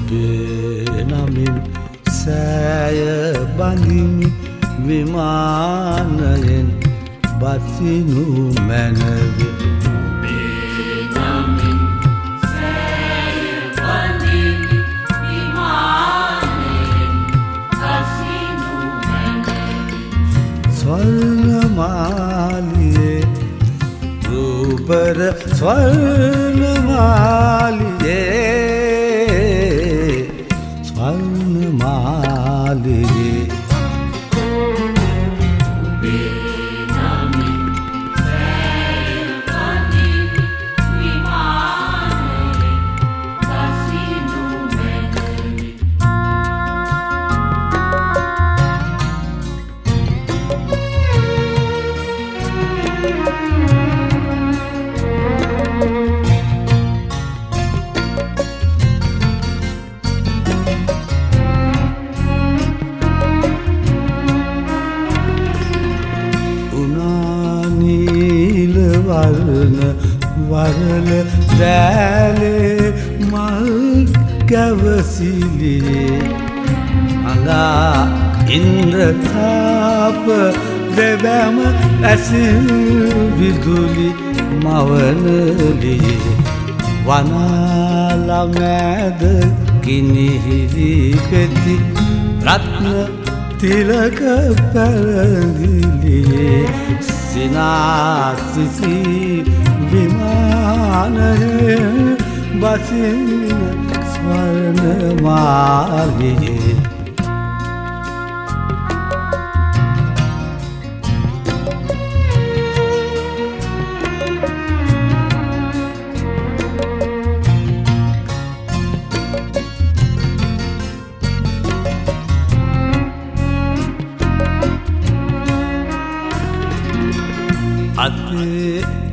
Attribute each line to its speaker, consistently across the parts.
Speaker 1: ඔබේ නමින් සෑය බඳින් විමානයෙන් බසිනු මැනවි. ස්වර්ණමාලියේ රූපර ස්වර්ණමාලියේ උනානීලවරණ වරල දෑලේ මල් ගැවසිලියේ අඟා ඉන්ද්‍රතාප දෙබැම ඇසිල් විදුලි මවනලියේ වනාලමෑද ගිනිහිරි පෙති රත්න තිලක පැරදිලියේ සිනාසිසි විමානය බසින ස්වර්ණමාලියේ අතේ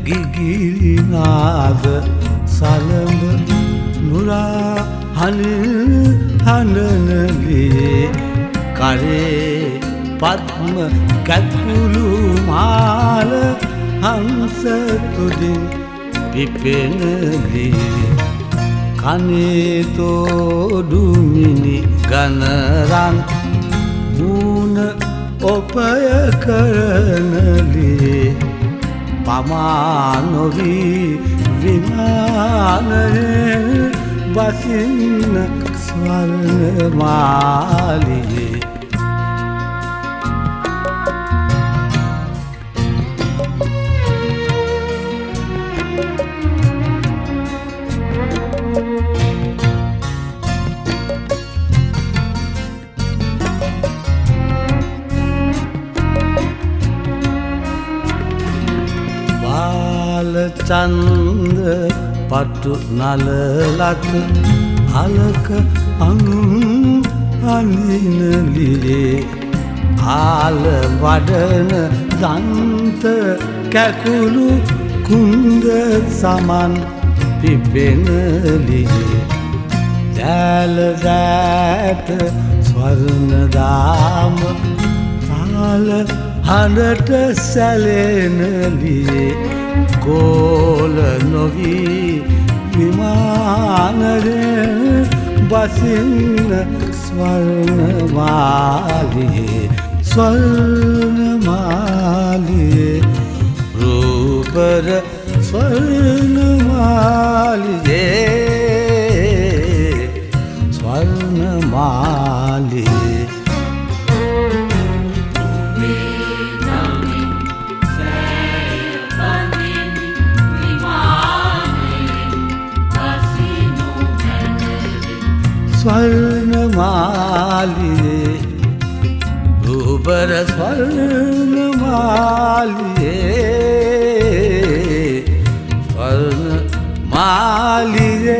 Speaker 1: ගිගිරිනාද සලඹ නුරා හනිල් හඬනලේ කරේ පත්ම කැත්කුළු මාල හංසතුදින් පිපෙනලේ කනේ තෝඩුමිනි ගනරන් මූන ඔපය කරනලේ පමානොවී විමානය බසින්න ස්වර්ණමාලියේ චන්ද පටු නලලත් හලක අනුන් අනිනලියේ ආල වඩන දන්ත කැකුළු කුන්ද සමන් පිපෙනලියේ දැලදෑට ස්වර්ණදාම තාල හඬට සැලෙනලියේ කෝල නොවී විමානර බසින්න ස්වර්ණමාලියේ ස්වර්ණමාලියේ. රූපර ස්වර්ණමාලියේ ස්වර්ණමාලියේ. ස්වර්ණමාලියේ රූබර ස්වර්ණමාලියේ ස්වර්ණ මාලියේ